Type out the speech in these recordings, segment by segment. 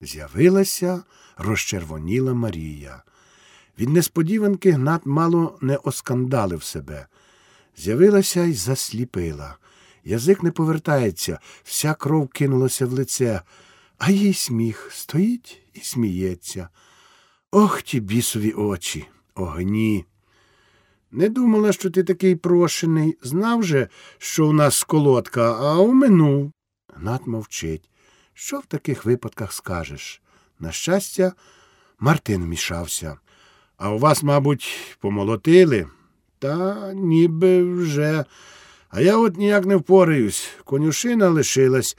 З'явилася розчервоніла Марія. Від несподіванки Гнат мало не оскандалив себе. З'явилася й засліпила. Язик не повертається, вся кров кинулася в лице, а їй сміх стоїть і сміється. Ох ті бісові очі, огні. Не думала, що ти такий прошений. Знав же, що у нас колодка, а уминув. Гнат мовчить. Що в таких випадках скажеш? На щастя, Мартин вмішався. А у вас, мабуть, помолотили? Та ніби вже. А я от ніяк не впораюсь. Конюшина лишилась.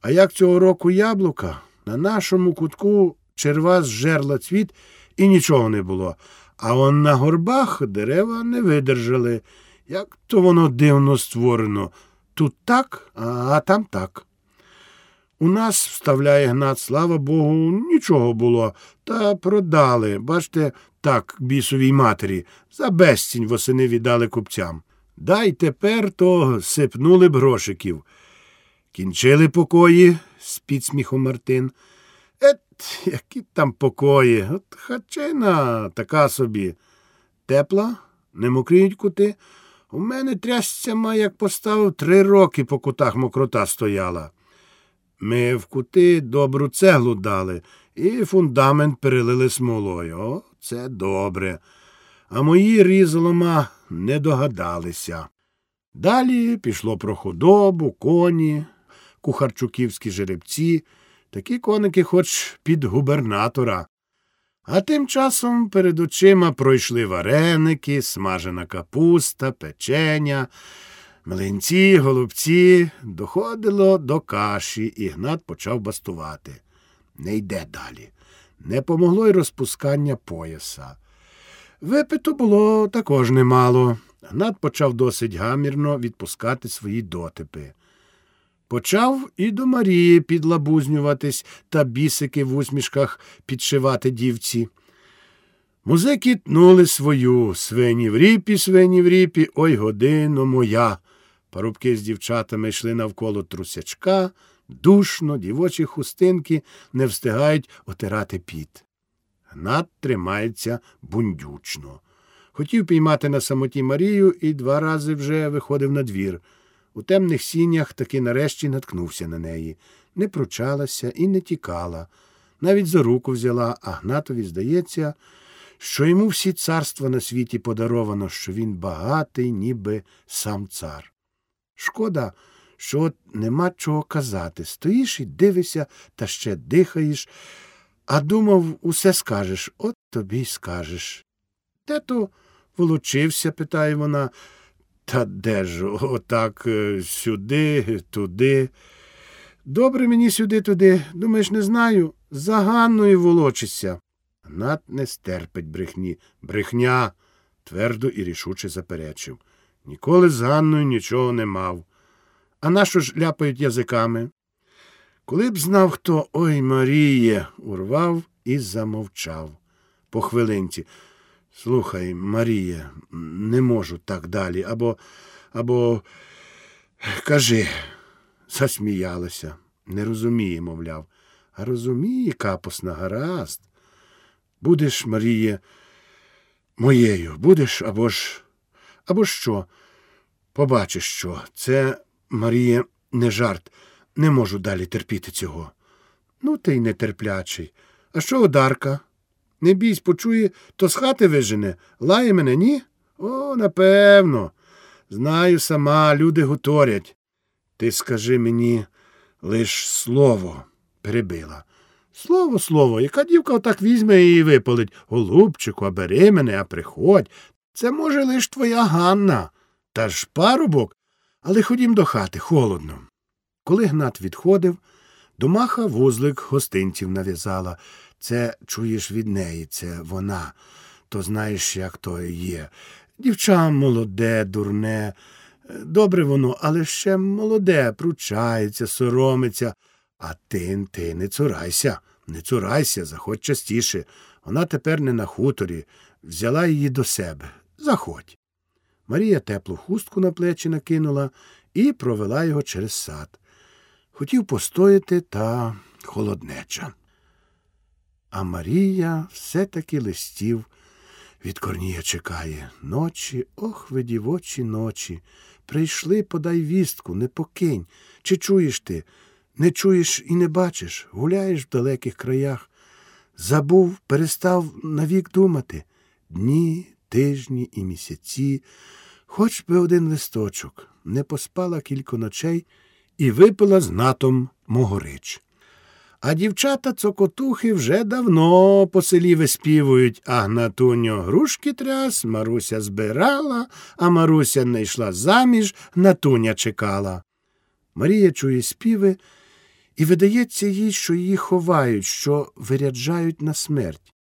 А як цього року яблука? На нашому кутку черва зжерла цвіт і нічого не було. А он на горбах дерева не видержали. Як то воно дивно створено. Тут так, а там так. У нас, вставляє Гнат, слава Богу, нічого було, та продали. Бачте, так, бісовій матері, за безцінь восени віддали купцям. Дай тепер то сипнули б грошиків. Кінчили покої, з підсміхом Мартин. Ет, які там покої. От хачина така собі. Тепла, не мокріють кути. У мене трясця має, як поставив, три роки по кутах мокрота стояла. Ми в кути добру цеглу дали і фундамент перелили смолою. О, це добре. А мої різолома не догадалися. Далі пішло про худобу, коні, кухарчуківські жеребці, такі коники хоч під губернатора. А тим часом перед очима пройшли вареники, смажена капуста, печеня, млинці, голубці. Доходило до каші, і Гнат почав бастувати. Не йде далі. Не помогло й розпускання пояса. Випито було також немало. Гнат почав досить гамірно відпускати свої дотипи. Почав і до Марії підлабузнюватись та бісики в усмішках підшивати дівці. Музики тнули свою свині в ріпі, свині в ріпі, ой годино моя. Парубки з дівчатами йшли навколо трусячка, душно, дівочі хустинки не встигають отирати піт. Гнат тримається бундючно. Хотів піймати на самоті Марію і два рази вже виходив на двір. У темних сінях таки нарешті наткнувся на неї. Не пручалася і не тікала. Навіть за руку взяла, а Гнатові здається, що йому всі царства на світі подаровано, що він багатий, ніби сам цар. Шкода, що от нема чого казати. Стоїш і дивишся та ще дихаєш, а думав, усе скажеш, от тобі й скажеш. Де то волочився? питає вона. Та де ж, отак е, сюди, туди. Добре мені сюди туди. Думаєш, не знаю. За Ганною волочишся. Гнат не стерпить брехні. Брехня, твердо і рішуче заперечив. Ніколи з Ганною нічого не мав. А нащо ж ляпають язиками? Коли б знав, хто ой Маріє, урвав і замовчав. По хвилинці. Слухай, Марія, не можу так далі. Або, або, кажи, засміялася. Не розуміє, мовляв. А розуміє, капосна, гаразд. Будеш, Маріє, моєю, будеш або ж, або що? Побачиш що. Це, Марія, не жарт. Не можу далі терпіти цього. Ну, ти й нетерплячий. А що одарка? Не бійсь, почує, то з хати вижене. Лає мене, ні? О, напевно. Знаю сама, люди гуторять. Ти скажи мені лиш слово, перебила. Слово, слово, яка дівка отак візьме і випалить голубчику, а бери мене, а приходь. Це, може, лиш твоя Ганна. Та ж парубок, але ходім до хати, холодно. Коли Гнат відходив, домаха вузлик гостинців нав'язала. Це чуєш від неї, це вона, то знаєш, як то є. Дівча молоде, дурне. Добре воно, але ще молоде, пручається, соромиться. А ти ти не цурайся, не цурайся, заходь частіше. Вона тепер не на хуторі, взяла її до себе. Заходь. Марія теплу хустку на плечі накинула і провела його через сад. Хотів постояти та холоднеча. А Марія все-таки листів від Корнія чекає. Ночі, ох, ви ночі. Прийшли, подай вістку, не покинь. Чи чуєш ти? Не чуєш і не бачиш, гуляєш в далеких краях. Забув, перестав навік думати. Дні, тижні і місяці, хоч би один листочок, не поспала кілька ночей і випила з натом могорич. А дівчата цокотухи вже давно по селі виспівують, а Гнатуньо грушки тряс, Маруся збирала, а Маруся не йшла заміж, Гнатуня чекала. Марія чує співи, і видається їй, що її ховають, що виряджають на смерть.